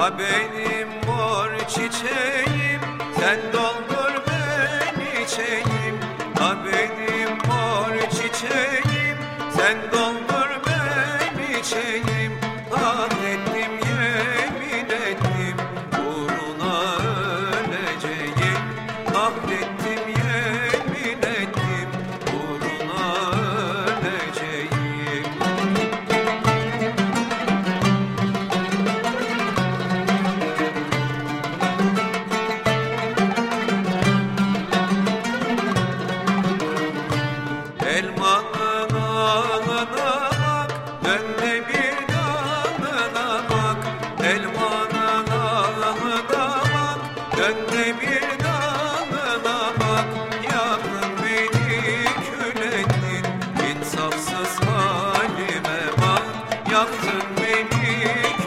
Ha benim mor çiçeğim Sen doldur ben içeyim Ha benim mor çiçeğim Sen doldur ben içeyim Ah etme Elmanın ağına bak, dönme bir dalına bak. Elmanın ağına bak, dönme bir dalına bak. Yaktın beni kül ettin, halime bak. Yaktın beni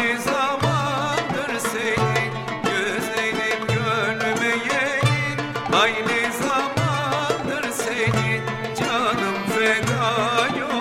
aynı zamandır seni Güzelim görmeyeli aynı zamandır seni Canım feda yoluna